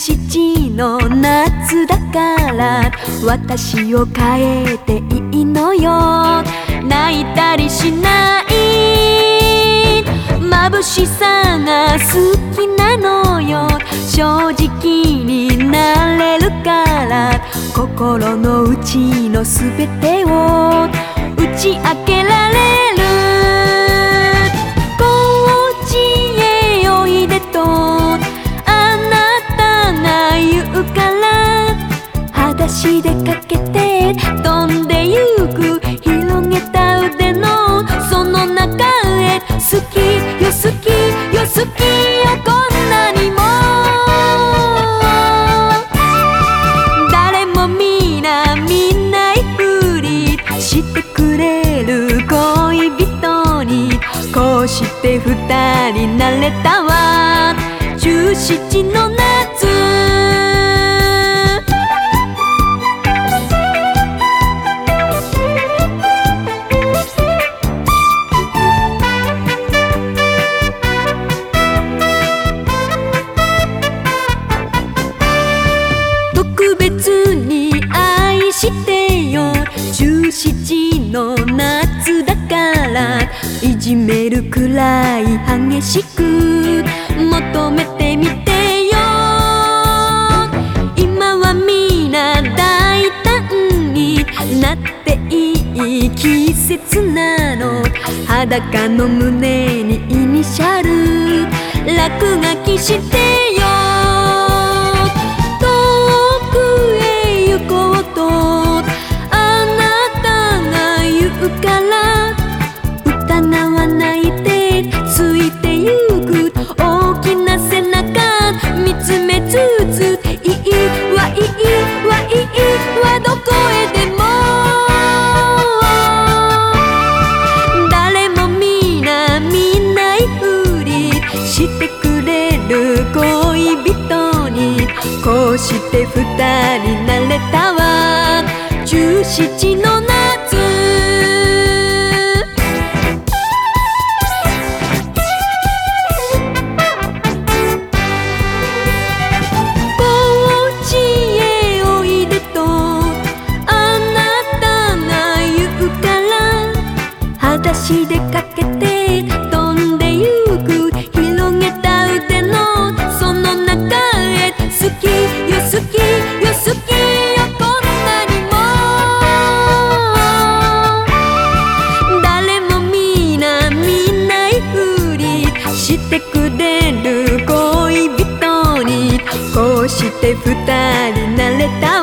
17の夏だから私を変えていいのよ。泣いたりしない。眩しさが好きなのよ。正直になれるから。心の内の全てを打ち明けられる足でかけて飛んでゆく広げた腕のその中へ。好きよ好きよ好きよこんなにも。誰も皆見なみんないふりしてくれる恋人に。こうして二人なれたわ。十七のしてよ。十七の夏だからいじめるくらい激しく求めてみてよ。今は皆大胆になっていい季節なの。裸の胸にイニシャル。落書きしてよ。してくれる恋人にこうして二人なれたわ。十七の夏。こっちへおいでとあなたが言うから裸足でかけてしてくれる恋人にこうして二人なれた